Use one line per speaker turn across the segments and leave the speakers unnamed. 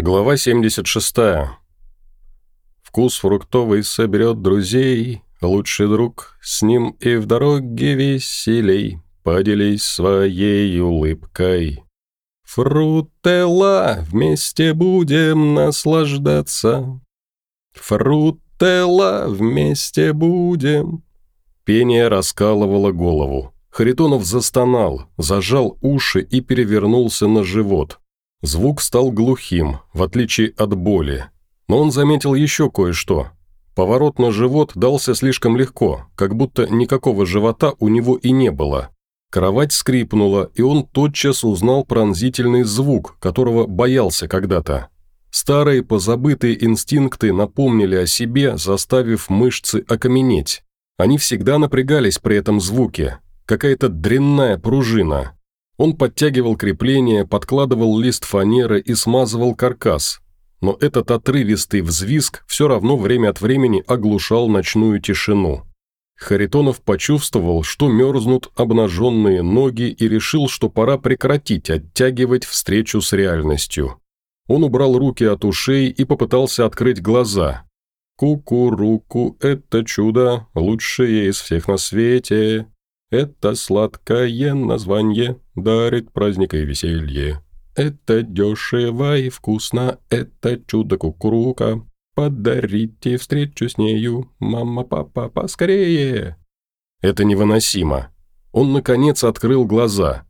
Глава 76. Вкус фруктовый соберет друзей, Лучший друг, с ним и в дороге веселей, Поделись своей улыбкой. Фрутелла, вместе будем наслаждаться. Фрутелла, вместе будем. Пение раскалывало голову. Харитонов застонал, зажал уши и перевернулся на живот. Звук стал глухим, в отличие от боли. Но он заметил еще кое-что. Поворот на живот дался слишком легко, как будто никакого живота у него и не было. Кровать скрипнула, и он тотчас узнал пронзительный звук, которого боялся когда-то. Старые позабытые инстинкты напомнили о себе, заставив мышцы окаменеть. Они всегда напрягались при этом звуке. Какая-то дрянная пружина. Он подтягивал крепление, подкладывал лист фанеры и смазывал каркас. Но этот отрывистый взвизг все равно время от времени оглушал ночную тишину. Харитонов почувствовал, что мерзнут обнаженные ноги и решил, что пора прекратить оттягивать встречу с реальностью. Он убрал руки от ушей и попытался открыть глаза. «Ку-ку-руку, это чудо, лучшее из всех на свете. Это сладкое название дарит праздник и веселье. Это дешево и вкусно, это чудо кукурука. Подарите встречу с нею, мама, папа, поскорее. Это невыносимо. Он, наконец, открыл глаза.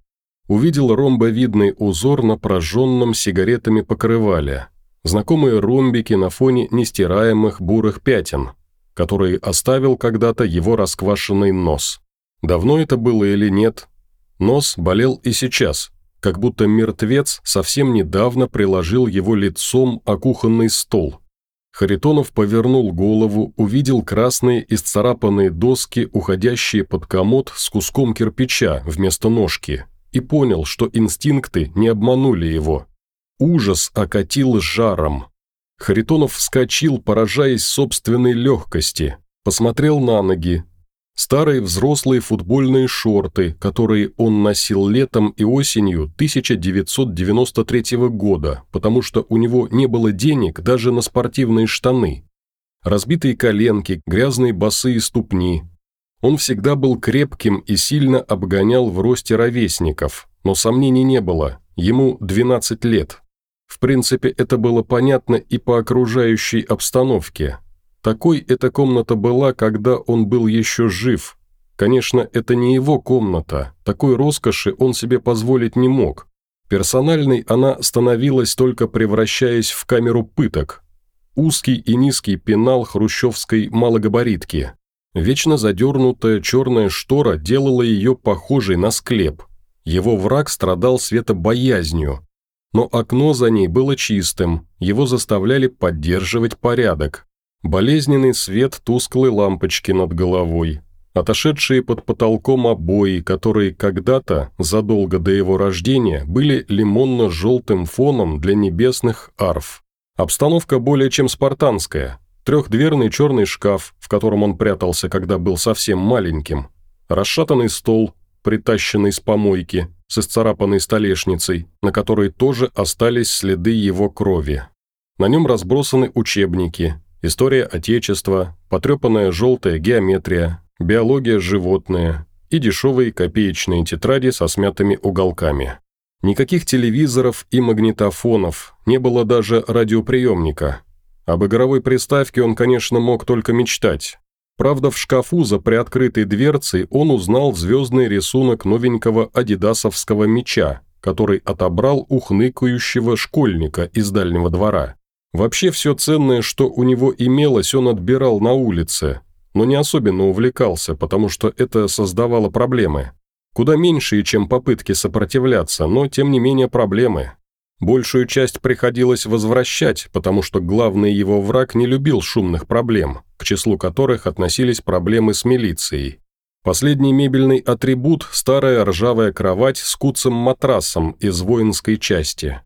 Увидел ромбовидный узор на прожженном сигаретами покрывале. Знакомые ромбики на фоне нестираемых бурых пятен, которые оставил когда-то его расквашенный нос. Давно это было или нет? Нос болел и сейчас, как будто мертвец совсем недавно приложил его лицом о кухонный стол. Харитонов повернул голову, увидел красные исцарапанные доски, уходящие под комод с куском кирпича вместо ножки, и понял, что инстинкты не обманули его. Ужас окатил жаром. Харитонов вскочил, поражаясь собственной легкости, посмотрел на ноги, Старые взрослые футбольные шорты, которые он носил летом и осенью 1993 года, потому что у него не было денег даже на спортивные штаны. Разбитые коленки, грязные босые ступни. Он всегда был крепким и сильно обгонял в росте ровесников, но сомнений не было, ему 12 лет. В принципе, это было понятно и по окружающей обстановке – такой эта комната была, когда он был еще жив. Конечно, это не его комната, такой роскоши он себе позволить не мог. Персональной она становилась только превращаясь в камеру пыток. Узкий и низкий пенал хрущевской малогабаритки. Вечно задернутая черная штора делала ее похожей на склеп. Его враг страдал светобоязнью. Но окно за ней было чистым, его заставляли поддерживать порядок. Болезненный свет тусклой лампочки над головой, отошедшие под потолком обои, которые когда-то, задолго до его рождения, были лимонно-желтым фоном для небесных арф. Обстановка более чем спартанская. Трехдверный черный шкаф, в котором он прятался, когда был совсем маленьким. Расшатанный стол, притащенный с помойки, с исцарапанной столешницей, на которой тоже остались следы его крови. На нем разбросаны учебники, история Отечества, потрепанная желтая геометрия, биология животные и дешевые копеечные тетради со смятыми уголками. Никаких телевизоров и магнитофонов, не было даже радиоприемника. Об игровой приставке он, конечно, мог только мечтать. Правда, в шкафу за приоткрытой дверцей он узнал звездный рисунок новенького адидасовского меча, который отобрал у хныкающего школьника из дальнего двора. Вообще все ценное, что у него имелось, он отбирал на улице, но не особенно увлекался, потому что это создавало проблемы. Куда меньшие, чем попытки сопротивляться, но тем не менее проблемы. Большую часть приходилось возвращать, потому что главный его враг не любил шумных проблем, к числу которых относились проблемы с милицией. Последний мебельный атрибут – старая ржавая кровать с куцым матрасом из воинской части.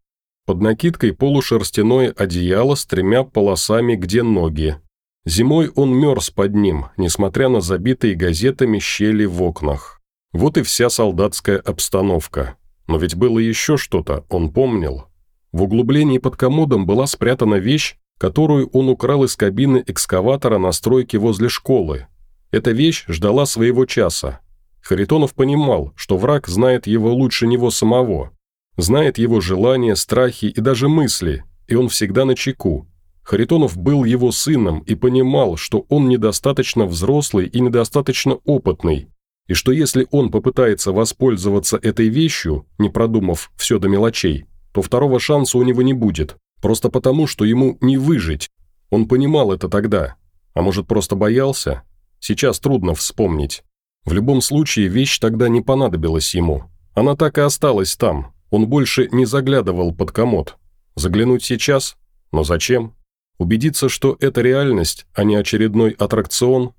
Под накидкой полушерстяное одеяло с тремя полосами, где ноги. Зимой он мерз под ним, несмотря на забитые газетами щели в окнах. Вот и вся солдатская обстановка. Но ведь было еще что-то, он помнил. В углублении под комодом была спрятана вещь, которую он украл из кабины экскаватора на стройке возле школы. Эта вещь ждала своего часа. Харитонов понимал, что враг знает его лучше него самого, знает его желания, страхи и даже мысли, и он всегда на чеку. Харитонов был его сыном и понимал, что он недостаточно взрослый и недостаточно опытный, и что если он попытается воспользоваться этой вещью, не продумав все до мелочей, то второго шанса у него не будет, просто потому, что ему не выжить. Он понимал это тогда. А может, просто боялся? Сейчас трудно вспомнить. В любом случае, вещь тогда не понадобилась ему. Она так и осталась там. Он больше не заглядывал под комод. Заглянуть сейчас? Но зачем? Убедиться, что это реальность, а не очередной аттракцион?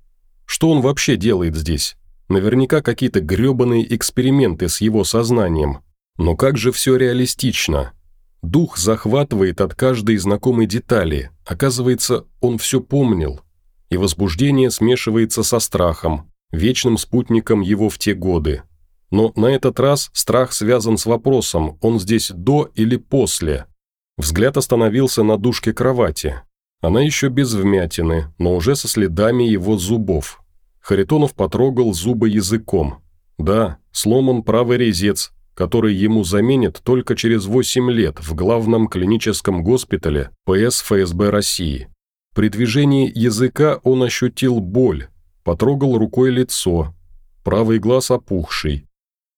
Что он вообще делает здесь? Наверняка какие-то гребаные эксперименты с его сознанием. Но как же все реалистично? Дух захватывает от каждой знакомой детали. Оказывается, он все помнил. И возбуждение смешивается со страхом, вечным спутником его в те годы. Но на этот раз страх связан с вопросом, он здесь до или после. Взгляд остановился на дужке кровати. Она еще без вмятины, но уже со следами его зубов. Харитонов потрогал зубы языком. Да, сломан правый резец, который ему заменят только через 8 лет в главном клиническом госпитале ПС ФСБ России. При движении языка он ощутил боль, потрогал рукой лицо, правый глаз опухший.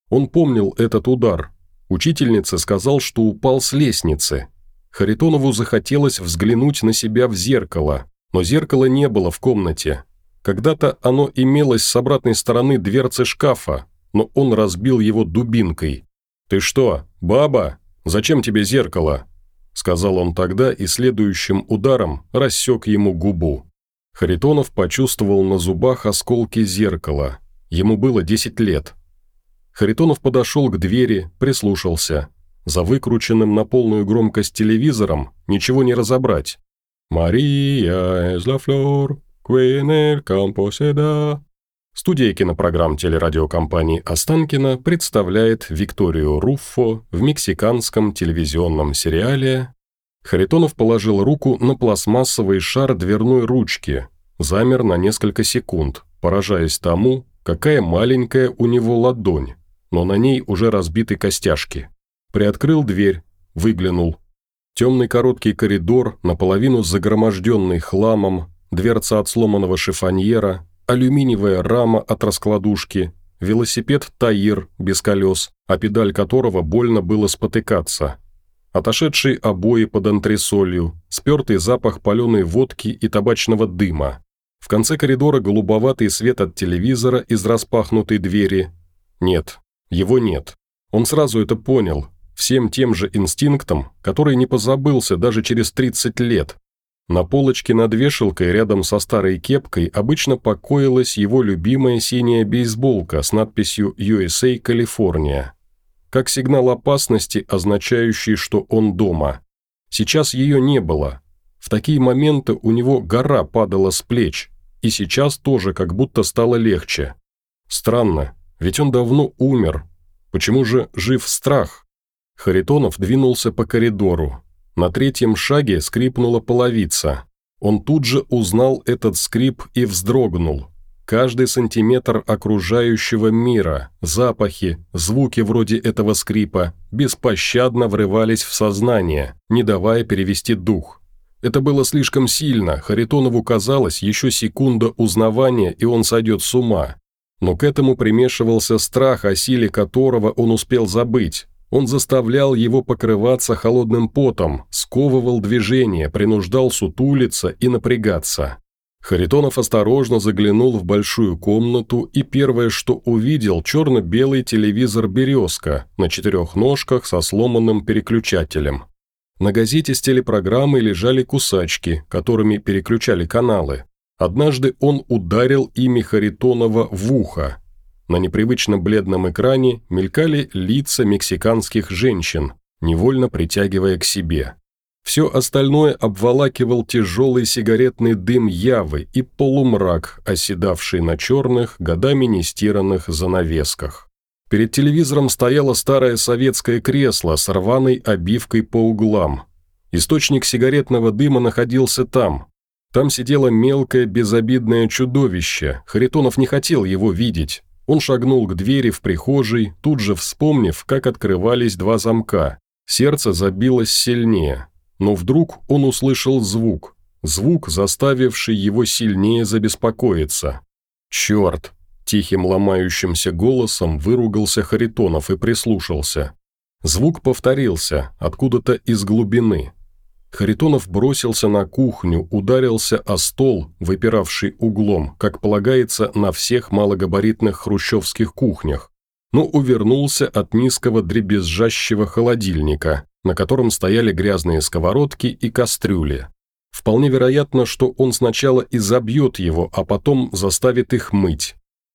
Он помнил этот удар. Учительница сказал, что упал с лестницы. Харитонову захотелось взглянуть на себя в зеркало, но зеркала не было в комнате. Когда-то оно имелось с обратной стороны дверцы шкафа, но он разбил его дубинкой. «Ты что, баба? Зачем тебе зеркало?» Сказал он тогда и следующим ударом рассек ему губу. Харитонов почувствовал на зубах осколки зеркала. Ему было 10 лет. Харитонов подошел к двери, прислушался. За выкрученным на полную громкость телевизором ничего не разобрать. «Мария из ла флор, Куэнель Кампоседа. Студия кинопрограмм телерадиокомпании «Останкино» представляет Викторию Руффо в мексиканском телевизионном сериале Харитонов положил руку на пластмассовый шар дверной ручки, замер на несколько секунд, поражаясь тому, какая маленькая у него ладонь, но на ней уже разбиты костяшки. Приоткрыл дверь, выглянул. Темный короткий коридор, наполовину загроможденный хламом, дверца от сломанного шифоньера, алюминиевая рама от раскладушки, велосипед «Таир» без колес, а педаль которого больно было спотыкаться, отошедшие обои под антресолью, спертый запах паленой водки и табачного дыма. В конце коридора голубоватый свет от телевизора из распахнутой двери. Нет, его нет. Он сразу это понял, всем тем же инстинктом, который не позабылся даже через 30 лет, на полочке над вешалкой рядом со старой кепкой обычно покоилась его любимая синяя бейсболка с надписью USA Калифорния. Как сигнал опасности, означающий, что он дома. Сейчас ее не было. В такие моменты у него гора падала с плеч, и сейчас тоже как будто стало легче. Странно, ведь он давно умер. Почему же жив страх? Харитонов двинулся по коридору, на третьем шаге скрипнула половица. Он тут же узнал этот скрип и вздрогнул. Каждый сантиметр окружающего мира, запахи, звуки вроде этого скрипа беспощадно врывались в сознание, не давая перевести дух. Это было слишком сильно, Харитонову казалось еще секунда узнавания, и он сойдет с ума. Но к этому примешивался страх, о силе которого он успел забыть, он заставлял его покрываться холодным потом, сковывал движение, принуждал сутулиться и напрягаться. Харитонов осторожно заглянул в большую комнату и первое, что увидел, черно-белый телевизор «Березка» на четырех ножках со сломанным переключателем. На газете с телепрограммой лежали кусачки, которыми переключали каналы. Однажды он ударил ими Харитонова в ухо, на непривычно бледном экране мелькали лица мексиканских женщин, невольно притягивая к себе. Все остальное обволакивал тяжелый сигаретный дым явы и полумрак, оседавший на черных, годами нестиранных занавесках. Перед телевизором стояло старое советское кресло с рваной обивкой по углам. Источник сигаретного дыма находился там. Там сидело мелкое безобидное чудовище. Харитонов не хотел его видеть. Он шагнул к двери в прихожей, тут же вспомнив, как открывались два замка. Сердце забилось сильнее. Но вдруг он услышал звук. Звук, заставивший его сильнее забеспокоиться. «Черт!» – тихим ломающимся голосом выругался Харитонов и прислушался. Звук повторился, откуда-то из глубины. Харитонов бросился на кухню, ударился о стол, выпиравший углом, как полагается на всех малогабаритных хрущевских кухнях, но увернулся от низкого дребезжащего холодильника, на котором стояли грязные сковородки и кастрюли. Вполне вероятно, что он сначала и забьет его, а потом заставит их мыть.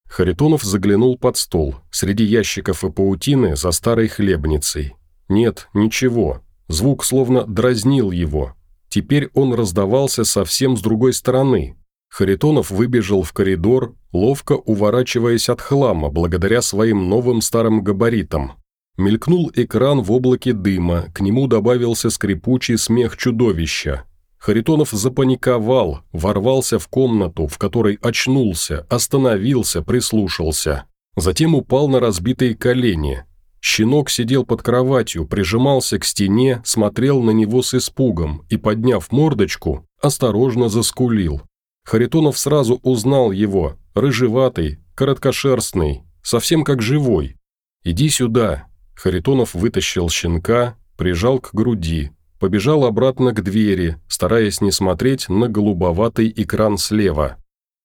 Харитонов заглянул под стол, среди ящиков и паутины за старой хлебницей. Нет, ничего. Звук словно дразнил его. Теперь он раздавался совсем с другой стороны. Харитонов выбежал в коридор, ловко уворачиваясь от хлама благодаря своим новым старым габаритам. Мелькнул экран в облаке дыма, к нему добавился скрипучий смех чудовища. Харитонов запаниковал, ворвался в комнату, в которой очнулся, остановился, прислушался. Затем упал на разбитые колени. Щенок сидел под кроватью, прижимался к стене, смотрел на него с испугом и, подняв мордочку, осторожно заскулил. Харитонов сразу узнал его, рыжеватый, короткошерстный, совсем как живой. «Иди сюда». Харитонов вытащил щенка, прижал к груди, побежал обратно к двери, стараясь не смотреть на голубоватый экран слева.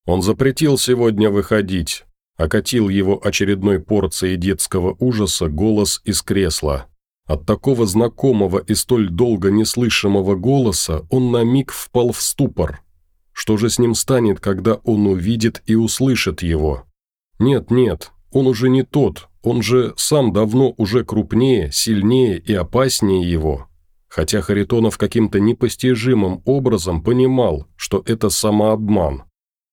Он запретил сегодня выходить, окатил его очередной порцией детского ужаса голос из кресла. От такого знакомого и столь долго неслышимого голоса он на миг впал в ступор. Что же с ним станет, когда он увидит и услышит его? Нет, нет, он уже не тот, он же сам давно уже крупнее, сильнее и опаснее его хотя Харитонов каким-то непостижимым образом понимал, что это самообман.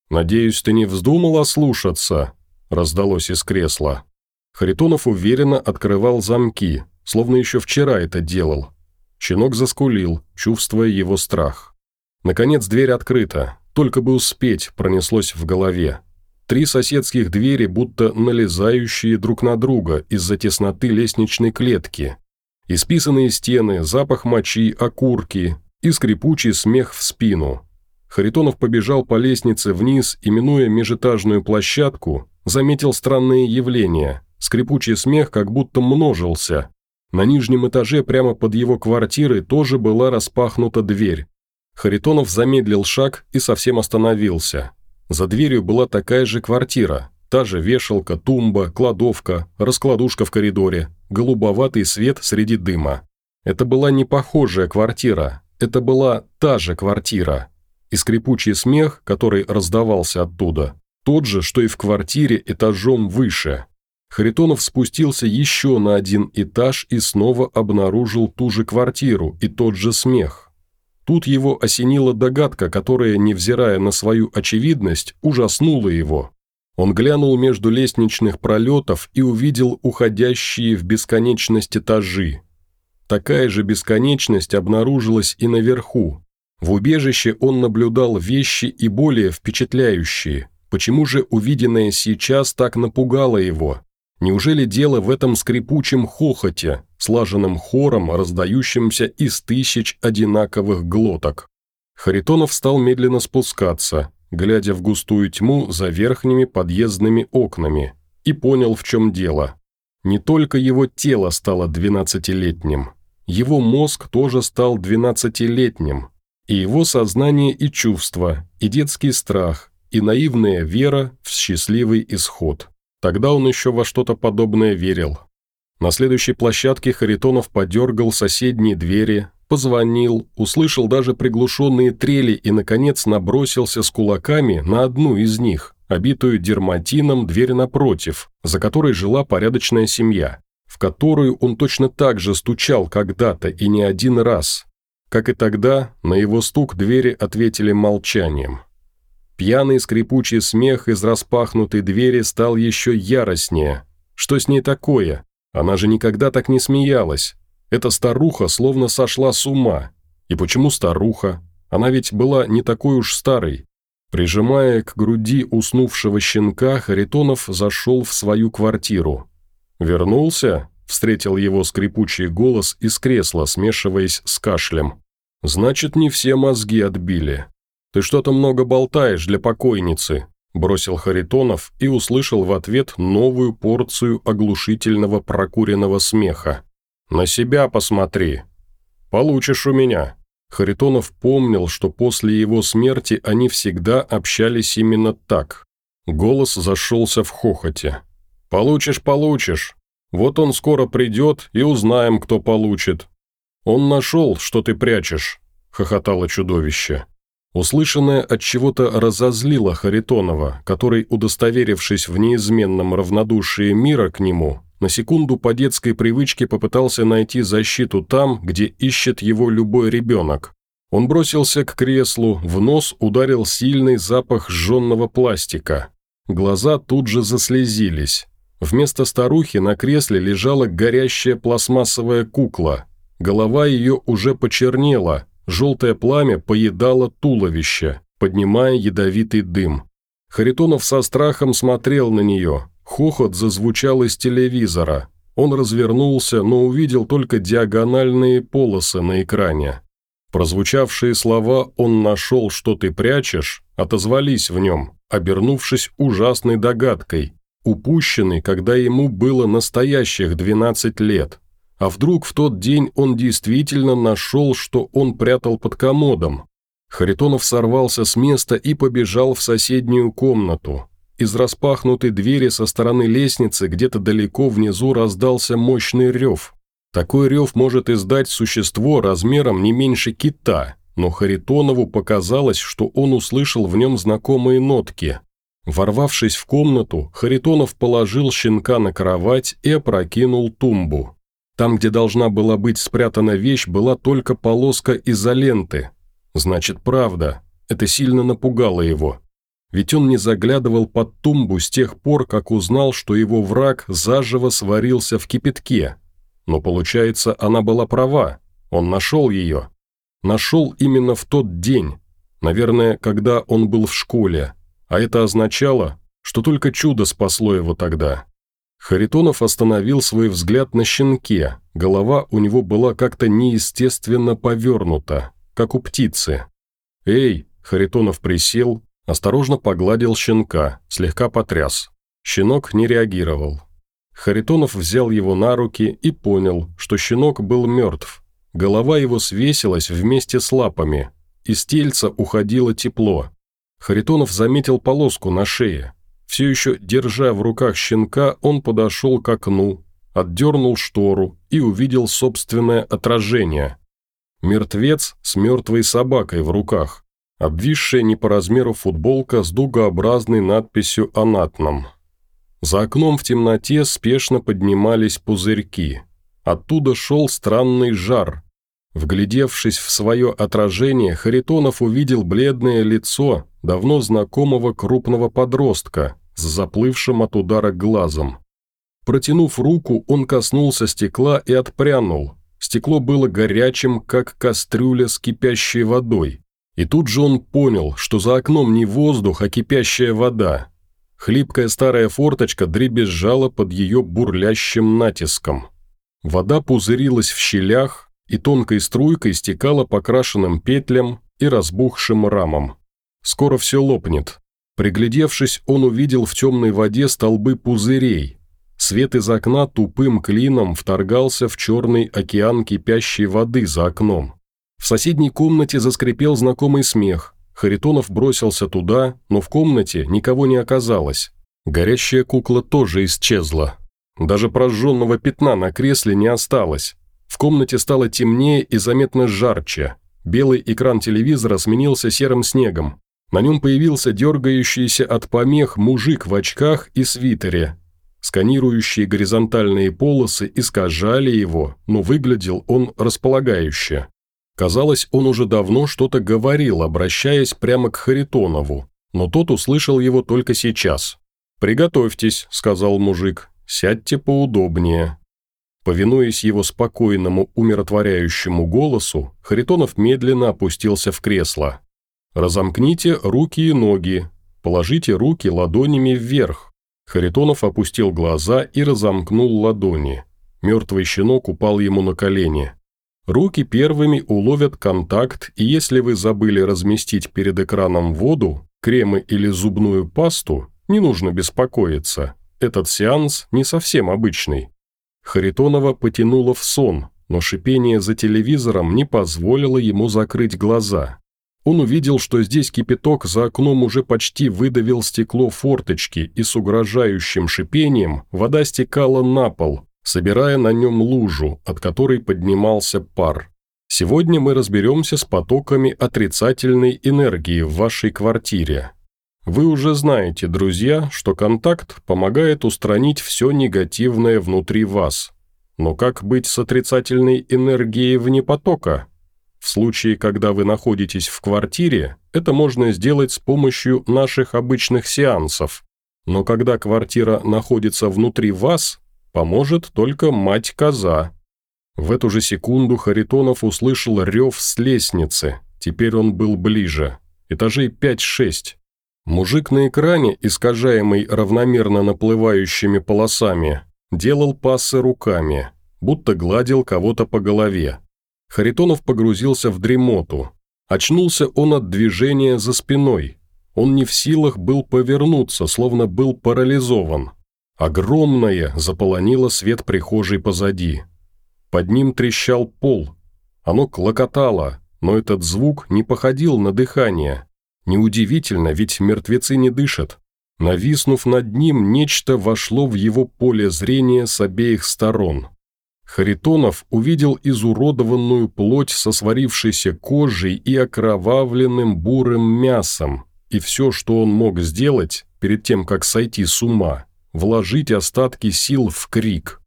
«Надеюсь, ты не вздумал ослушаться?» – раздалось из кресла. Харитонов уверенно открывал замки, словно еще вчера это делал. Щенок заскулил, чувствуя его страх. Наконец дверь открыта, только бы успеть, пронеслось в голове. Три соседских двери, будто налезающие друг на друга из-за тесноты лестничной клетки, Исписанные стены, запах мочи, окурки и скрипучий смех в спину. Харитонов побежал по лестнице вниз и, минуя межэтажную площадку, заметил странное явление. Скрипучий смех как будто множился. На нижнем этаже прямо под его квартирой тоже была распахнута дверь. Харитонов замедлил шаг и совсем остановился. За дверью была такая же квартира, Та же вешалка, тумба, кладовка, раскладушка в коридоре, голубоватый свет среди дыма. Это была не похожая квартира, это была та же квартира. И скрипучий смех, который раздавался оттуда, тот же, что и в квартире этажом выше. Харитонов спустился еще на один этаж и снова обнаружил ту же квартиру и тот же смех. Тут его осенила догадка, которая, невзирая на свою очевидность, ужаснула его. Он глянул между лестничных пролетов и увидел уходящие в бесконечность этажи. Такая же бесконечность обнаружилась и наверху. В убежище он наблюдал вещи и более впечатляющие. Почему же увиденное сейчас так напугало его? Неужели дело в этом скрипучем хохоте, слаженном хором, раздающемся из тысяч одинаковых глоток? Харитонов стал медленно спускаться, глядя в густую тьму за верхними подъездными окнами, и понял, в чем дело. Не только его тело стало двенадцатилетним, его мозг тоже стал двенадцатилетним, и его сознание и чувства, и детский страх, и наивная вера в счастливый исход. Тогда он еще во что-то подобное верил. На следующей площадке Харитонов подергал соседние двери, Позвонил, услышал даже приглушенные трели и, наконец, набросился с кулаками на одну из них, обитую дерматином дверь напротив, за которой жила порядочная семья, в которую он точно так же стучал когда-то и не один раз. Как и тогда, на его стук двери ответили молчанием. Пьяный скрипучий смех из распахнутой двери стал еще яростнее. Что с ней такое? Она же никогда так не смеялась. Эта старуха словно сошла с ума. И почему старуха? Она ведь была не такой уж старой. Прижимая к груди уснувшего щенка, Харитонов зашел в свою квартиру. «Вернулся?» – встретил его скрипучий голос из кресла, смешиваясь с кашлем. «Значит, не все мозги отбили. Ты что-то много болтаешь для покойницы», – бросил Харитонов и услышал в ответ новую порцию оглушительного прокуренного смеха. «На себя посмотри. Получишь у меня». Харитонов помнил, что после его смерти они всегда общались именно так. Голос зашелся в хохоте. «Получишь, получишь. Вот он скоро придет, и узнаем, кто получит». «Он нашел, что ты прячешь», – хохотало чудовище. Услышанное от чего-то разозлило Харитонова, который, удостоверившись в неизменном равнодушии мира к нему, на секунду по детской привычке попытался найти защиту там, где ищет его любой ребенок. Он бросился к креслу, в нос ударил сильный запах сжженного пластика. Глаза тут же заслезились. Вместо старухи на кресле лежала горящая пластмассовая кукла. Голова ее уже почернела, желтое пламя поедало туловище, поднимая ядовитый дым. Харитонов со страхом смотрел на нее, Хохот зазвучал из телевизора. Он развернулся, но увидел только диагональные полосы на экране. Прозвучавшие слова «он нашел, что ты прячешь» отозвались в нем, обернувшись ужасной догадкой, упущенной, когда ему было настоящих 12 лет. А вдруг в тот день он действительно нашел, что он прятал под комодом? Харитонов сорвался с места и побежал в соседнюю комнату. Из распахнутой двери со стороны лестницы где-то далеко внизу раздался мощный рев. Такой рев может издать существо размером не меньше кита, но Харитонову показалось, что он услышал в нем знакомые нотки. Ворвавшись в комнату, Харитонов положил щенка на кровать и опрокинул тумбу. Там, где должна была быть спрятана вещь, была только полоска изоленты. Значит, правда. Это сильно напугало его ведь он не заглядывал под тумбу с тех пор, как узнал, что его враг заживо сварился в кипятке. Но получается, она была права, он нашел ее. Нашел именно в тот день, наверное, когда он был в школе, а это означало, что только чудо спасло его тогда. Харитонов остановил свой взгляд на щенке, голова у него была как-то неестественно повернута, как у птицы. «Эй!» – Харитонов присел, Осторожно погладил щенка, слегка потряс. Щенок не реагировал. Харитонов взял его на руки и понял, что щенок был мертв. Голова его свесилась вместе с лапами. Из тельца уходило тепло. Харитонов заметил полоску на шее. Все еще держа в руках щенка, он подошел к окну, отдернул штору и увидел собственное отражение. Мертвец с мертвой собакой в руках обвисшая не по размеру футболка с дугообразной надписью «Анатном». За окном в темноте спешно поднимались пузырьки. Оттуда шел странный жар. Вглядевшись в свое отражение, Харитонов увидел бледное лицо давно знакомого крупного подростка с заплывшим от удара глазом. Протянув руку, он коснулся стекла и отпрянул. Стекло было горячим, как кастрюля с кипящей водой. И тут же он понял, что за окном не воздух, а кипящая вода. Хлипкая старая форточка дребезжала под ее бурлящим натиском. Вода пузырилась в щелях и тонкой струйкой стекала по крашенным петлям и разбухшим рамам. Скоро все лопнет. Приглядевшись, он увидел в темной воде столбы пузырей. Свет из окна тупым клином вторгался в черный океан кипящей воды за окном. В соседней комнате заскрипел знакомый смех. Харитонов бросился туда, но в комнате никого не оказалось. Горящая кукла тоже исчезла. Даже прожженного пятна на кресле не осталось. Комнате стало темнее и заметно жарче. Белый экран телевизора сменился серым снегом. На нем появился дергающийся от помех мужик в очках и свитере. Сканирующие горизонтальные полосы искажали его, но выглядел он располагающе. Казалось, он уже давно что-то говорил, обращаясь прямо к Харитонову, но тот услышал его только сейчас. «Приготовьтесь», – сказал мужик. Сядьте поудобнее». Повинуясь его спокойному, умиротворяющему голосу, Харитонов медленно опустился в кресло. «Разомкните руки и ноги. Положите руки ладонями вверх». Харитонов опустил глаза и разомкнул ладони. Мертвый щенок упал ему на колени. Руки первыми уловят контакт, и если вы забыли разместить перед экраном воду, кремы или зубную пасту, не нужно беспокоиться. Этот сеанс не совсем обычный. Харитонова потянуло в сон, но шипение за телевизором не позволило ему закрыть глаза. Он увидел, что здесь кипяток за окном уже почти выдавил стекло форточки, и с угрожающим шипением вода стекала на пол, собирая на нем лужу, от которой поднимался пар. Сегодня мы разберемся с потоками отрицательной энергии в вашей квартире. Вы уже знаете, друзья, что контакт помогает устранить все негативное внутри вас. Но как быть с отрицательной энергией вне потока? В случае, когда вы находитесь в квартире, это можно сделать с помощью наших обычных сеансов. Но когда квартира находится внутри вас, поможет только мать-коза. В эту же секунду Харитонов услышал рев с лестницы. Теперь он был ближе. Этажей 5-6. Мужик на экране, искажаемый равномерно наплывающими полосами, делал пассы руками, будто гладил кого-то по голове. Харитонов погрузился в дремоту. Очнулся он от движения за спиной. Он не в силах был повернуться, словно был парализован. Огромное заполонило свет прихожей позади. Под ним трещал пол. Оно клокотало, но этот звук не походил на дыхание. Неудивительно, ведь мертвецы не дышат. Нависнув над ним, нечто вошло в его поле зрения с обеих сторон. Харитонов увидел изуродованную плоть со сварившейся кожей и окровавленным бурым мясом, и все, что он мог сделать перед тем, как сойти с ума, вложить остатки сил в крик.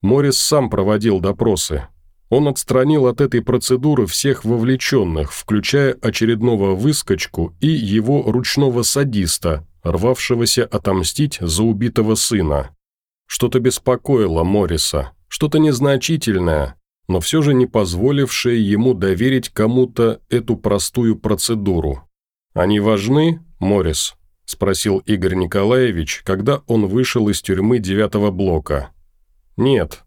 Морис сам проводил допросы, он отстранил от этой процедуры всех вовлеченных, включая очередного выскочку и его ручного садиста, рвавшегося отомстить за убитого сына. Что-то беспокоило Морриса, что-то незначительное, но все же не позволившее ему доверить кому-то эту простую процедуру. «Они важны, Моррис?» – спросил Игорь Николаевич, когда он вышел из тюрьмы девятого блока. «Нет.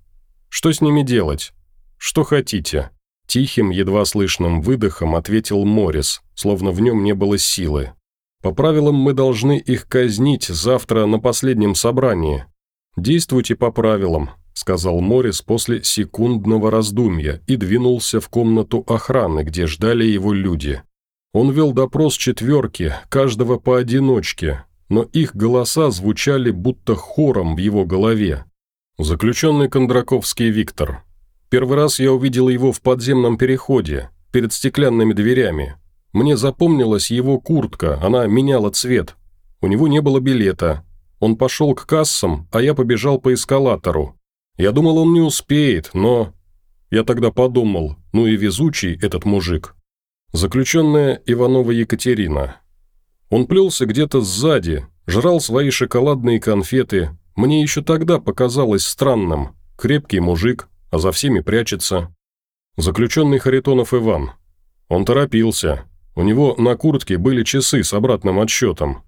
Что с ними делать?» «Что хотите?» Тихим, едва слышным выдохом ответил Морис, словно в нем не было силы. «По правилам мы должны их казнить завтра на последнем собрании. Действуйте по правилам», – сказал Морис после секундного раздумья и двинулся в комнату охраны, где ждали его люди. Он вел допрос четверки, каждого поодиночке, но их голоса звучали будто хором в его голове. Заключенный Кондраковский Виктор, Первый раз я увидел его в подземном переходе, перед стеклянными дверями. Мне запомнилась его куртка, она меняла цвет. У него не было билета. Он пошел к кассам, а я побежал по эскалатору. Я думал, он не успеет, но... Я тогда подумал, ну и везучий этот мужик. Заключенная Иванова Екатерина. Он плелся где-то сзади, жрал свои шоколадные конфеты. Мне еще тогда показалось странным. Крепкий мужик, а за всеми прячется. Заключенный Харитонов Иван. Он торопился. У него на куртке были часы с обратным отсчетом.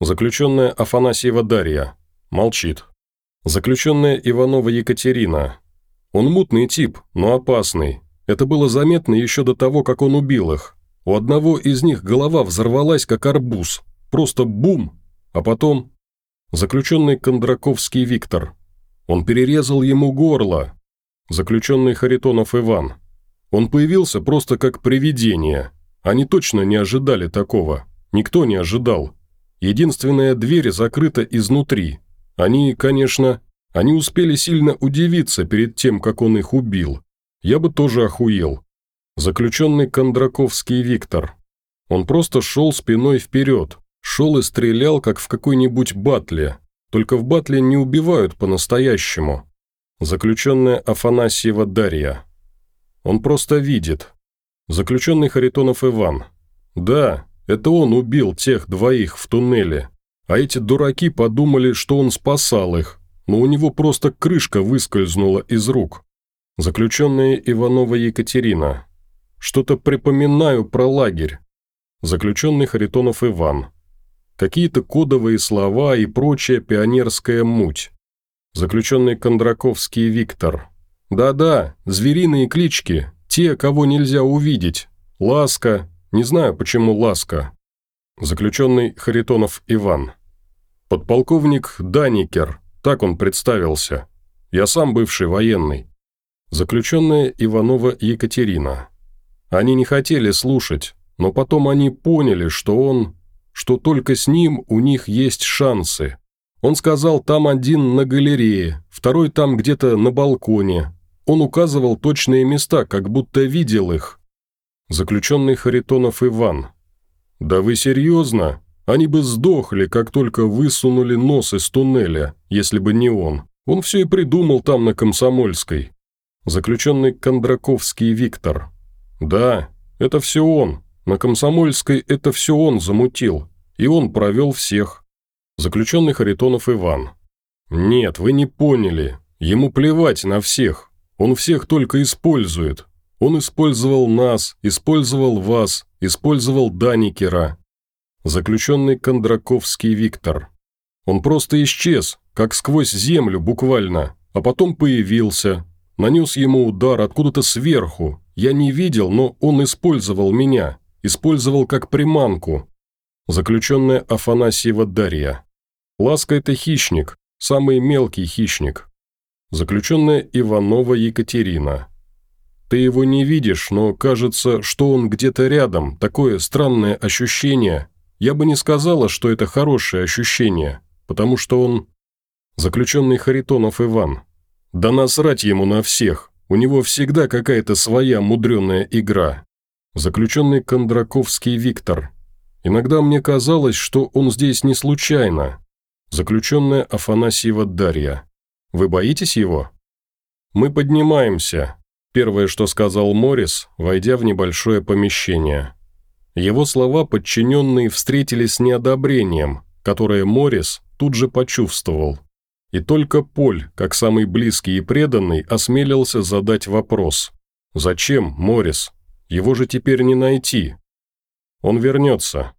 Заключенная Афанасьева Дарья. Молчит. Заключенная Иванова Екатерина. Он мутный тип, но опасный. Это было заметно еще до того, как он убил их. У одного из них голова взорвалась, как арбуз. Просто бум! А потом... Заключенный Кондраковский Виктор. Он перерезал ему горло, Заключенный Харитонов Иван. Он появился просто как привидение. Они точно не ожидали такого. Никто не ожидал. Единственная дверь закрыта изнутри. Они, конечно, они успели сильно удивиться перед тем, как он их убил. Я бы тоже охуел. Заключенный Кондраковский Виктор. Он просто шел спиной вперед, шел и стрелял, как в какой-нибудь батле. Только в батле не убивают по-настоящему. Заключенная Афанасьева Дарья. Он просто видит. Заключенный Харитонов Иван. Да, это он убил тех двоих в туннеле. А эти дураки подумали, что он спасал их. но у него просто крышка выскользнула из рук. Заключенная Иванова Екатерина. Что-то припоминаю про лагерь. Заключенный Харитонов Иван. Какие-то кодовые слова и прочая пионерская муть. Заключенный Кондраковский Виктор. Да-да, звериные клички, те, кого нельзя увидеть. Ласка, не знаю, почему Ласка. Заключенный Харитонов Иван. Подполковник Даникер, так он представился. Я сам бывший военный. Заключенная Иванова Екатерина. Они не хотели слушать, но потом они поняли, что он... что только с ним у них есть шансы. Он сказал, там один на галерее, второй там где-то на балконе. Он указывал точные места, как будто видел их. Заключенный Харитонов Иван. «Да вы серьезно? Они бы сдохли, как только высунули нос из туннеля, если бы не он. Он все и придумал там на Комсомольской. Заключенный Кондраковский Виктор. Да, это все он. На Комсомольской это все он замутил. И он провел всех. Заключенный Харитонов Иван. Нет, вы не поняли. Ему плевать на всех. Он всех только использует. Он использовал нас, использовал вас, использовал Даникера. Заключенный Кондраковский Виктор. Он просто исчез, как сквозь землю буквально, а потом появился, Нанес ему удар откуда-то сверху. Я не видел, но он использовал меня. Использовал как приманку. Заключенная Афанасьева Дарья. Ласка – это хищник, самый мелкий хищник. Заключенная Иванова Екатерина. Ты его не видишь, но кажется, что он где-то рядом. Такое странное ощущение. Я бы не сказала, что это хорошее ощущение, потому что он... Заключенный Харитонов Иван. Да насрать ему на всех, у него всегда какая-то своя мудреная игра. Заключенный Кондраковский Виктор. Иногда мне казалось, что он здесь не случайно. Заключенная Афанасьева Дарья. Вы боитесь его? Мы поднимаемся. Первое, что сказал Морис, войдя в небольшое помещение. Его слова подчиненные встретили с неодобрением, которое Морис тут же почувствовал. И только Поль, как самый близкий и преданный, осмелился задать вопрос. «Зачем, Морис? Его же теперь не найти». «Он вернется.